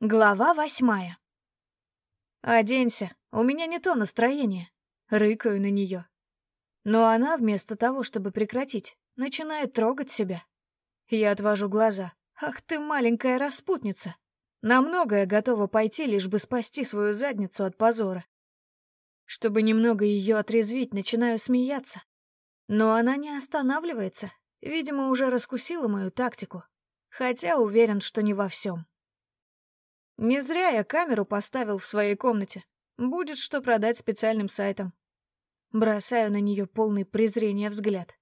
Глава восьмая. «Оденься, у меня не то настроение». Рыкаю на нее. Но она, вместо того, чтобы прекратить, начинает трогать себя. Я отвожу глаза. «Ах ты, маленькая распутница!» На многое готова пойти, лишь бы спасти свою задницу от позора. Чтобы немного ее отрезвить, начинаю смеяться. Но она не останавливается. Видимо, уже раскусила мою тактику. Хотя уверен, что не во всем. Не зря я камеру поставил в своей комнате. Будет что продать специальным сайтом. Бросаю на нее полный презрения взгляд.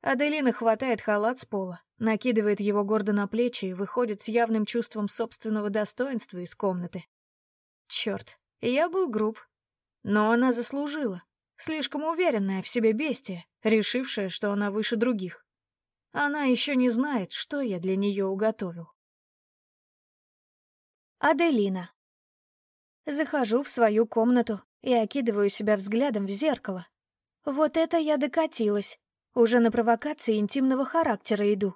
Аделина хватает халат с пола, накидывает его гордо на плечи и выходит с явным чувством собственного достоинства из комнаты. Черт, я был груб. Но она заслужила. Слишком уверенная в себе бестия, решившая, что она выше других. Она еще не знает, что я для нее уготовил. Аделина. Захожу в свою комнату и окидываю себя взглядом в зеркало. Вот это я докатилась. Уже на провокации интимного характера иду.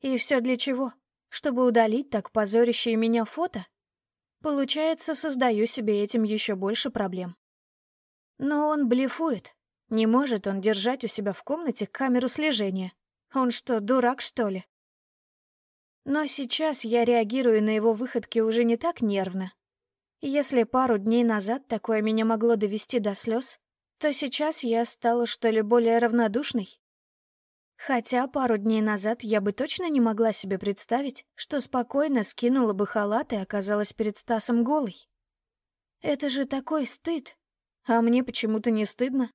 И все для чего? Чтобы удалить так позорящее меня фото? Получается, создаю себе этим еще больше проблем. Но он блефует. Не может он держать у себя в комнате камеру слежения. Он что, дурак, что ли? Но сейчас я реагирую на его выходки уже не так нервно. Если пару дней назад такое меня могло довести до слез, то сейчас я стала что ли более равнодушной. Хотя пару дней назад я бы точно не могла себе представить, что спокойно скинула бы халат и оказалась перед Стасом голой. Это же такой стыд, а мне почему-то не стыдно.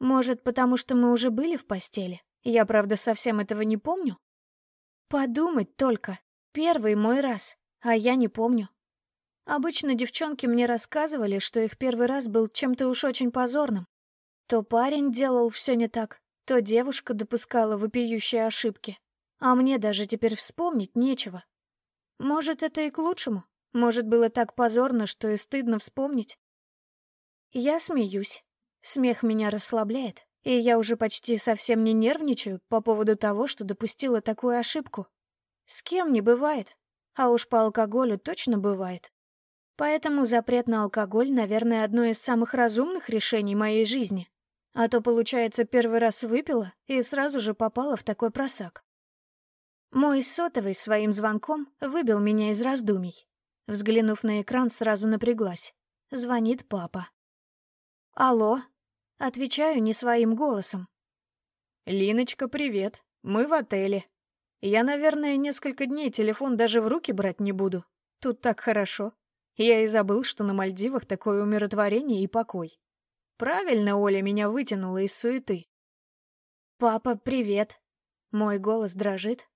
Может, потому что мы уже были в постели? Я, правда, совсем этого не помню? Подумать только. Первый мой раз, а я не помню. Обычно девчонки мне рассказывали, что их первый раз был чем-то уж очень позорным. То парень делал все не так, то девушка допускала вопиющие ошибки. А мне даже теперь вспомнить нечего. Может, это и к лучшему. Может, было так позорно, что и стыдно вспомнить. Я смеюсь. Смех меня расслабляет, и я уже почти совсем не нервничаю по поводу того, что допустила такую ошибку. С кем не бывает, а уж по алкоголю точно бывает. Поэтому запрет на алкоголь, наверное, одно из самых разумных решений моей жизни. А то, получается, первый раз выпила и сразу же попала в такой просак. Мой сотовый своим звонком выбил меня из раздумий. Взглянув на экран, сразу напряглась. Звонит папа. «Алло?» Отвечаю не своим голосом. «Линочка, привет. Мы в отеле. Я, наверное, несколько дней телефон даже в руки брать не буду. Тут так хорошо. Я и забыл, что на Мальдивах такое умиротворение и покой. Правильно Оля меня вытянула из суеты. «Папа, привет!» Мой голос дрожит.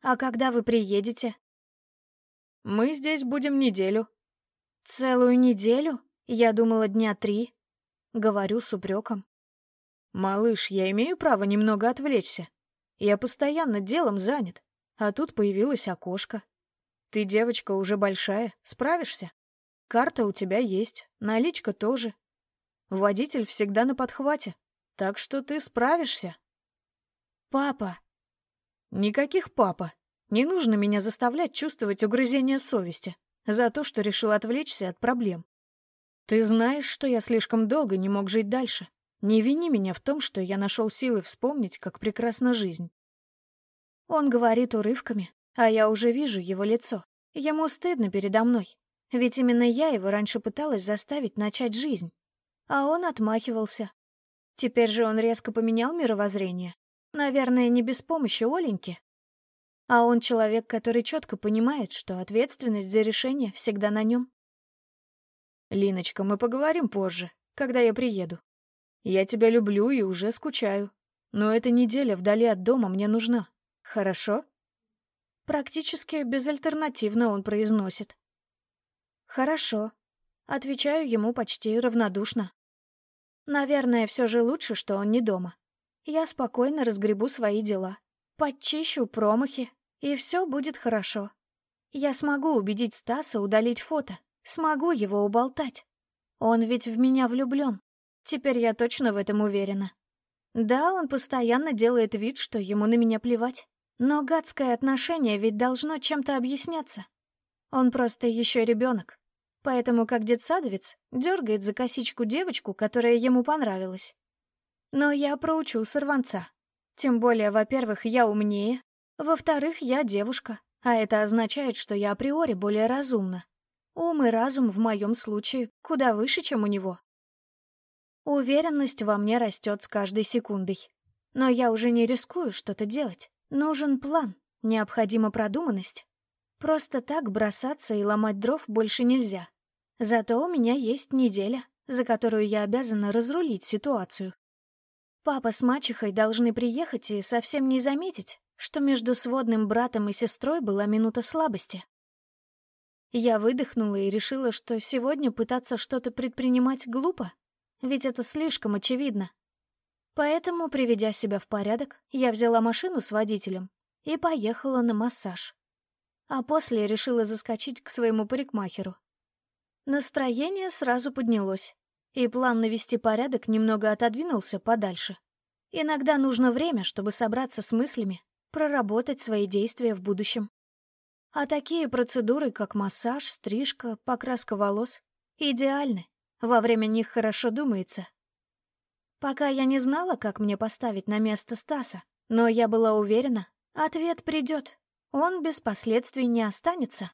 «А когда вы приедете?» «Мы здесь будем неделю». «Целую неделю? Я думала, дня три». Говорю с упреком. «Малыш, я имею право немного отвлечься. Я постоянно делом занят, а тут появилось окошко. Ты девочка уже большая, справишься? Карта у тебя есть, наличка тоже. Водитель всегда на подхвате, так что ты справишься». «Папа!» «Никаких папа. Не нужно меня заставлять чувствовать угрызение совести за то, что решил отвлечься от проблем. Ты знаешь, что я слишком долго не мог жить дальше. Не вини меня в том, что я нашел силы вспомнить, как прекрасна жизнь. Он говорит урывками, а я уже вижу его лицо. Ему стыдно передо мной, ведь именно я его раньше пыталась заставить начать жизнь. А он отмахивался. Теперь же он резко поменял мировоззрение. Наверное, не без помощи Оленьки. А он человек, который четко понимает, что ответственность за решение всегда на нем. «Линочка, мы поговорим позже, когда я приеду. Я тебя люблю и уже скучаю. Но эта неделя вдали от дома мне нужна. Хорошо?» Практически безальтернативно он произносит. «Хорошо». Отвечаю ему почти равнодушно. Наверное, все же лучше, что он не дома. Я спокойно разгребу свои дела, подчищу промахи, и все будет хорошо. Я смогу убедить Стаса удалить фото, Смогу его уболтать. Он ведь в меня влюблен. Теперь я точно в этом уверена. Да, он постоянно делает вид, что ему на меня плевать. Но гадское отношение ведь должно чем-то объясняться. Он просто еще ребенок. Поэтому, как детсадовец, дергает за косичку девочку, которая ему понравилась. Но я проучу сорванца. Тем более, во-первых, я умнее, во-вторых, я девушка, а это означает, что я априори более разумна. Ум и разум в моем случае куда выше, чем у него. Уверенность во мне растет с каждой секундой. Но я уже не рискую что-то делать. Нужен план, необходима продуманность. Просто так бросаться и ломать дров больше нельзя. Зато у меня есть неделя, за которую я обязана разрулить ситуацию. Папа с мачехой должны приехать и совсем не заметить, что между сводным братом и сестрой была минута слабости. Я выдохнула и решила, что сегодня пытаться что-то предпринимать глупо, ведь это слишком очевидно. Поэтому, приведя себя в порядок, я взяла машину с водителем и поехала на массаж. А после решила заскочить к своему парикмахеру. Настроение сразу поднялось, и план навести порядок немного отодвинулся подальше. Иногда нужно время, чтобы собраться с мыслями проработать свои действия в будущем. А такие процедуры, как массаж, стрижка, покраска волос, идеальны. Во время них хорошо думается. Пока я не знала, как мне поставить на место Стаса, но я была уверена, ответ придет. Он без последствий не останется.